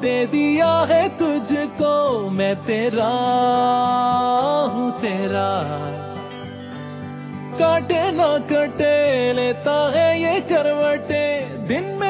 दे दिया है तुझको, मैं तेरा हूँ तेरा। काटे ना कटे, लेता है ये करवटे, दिन में